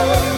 Oh,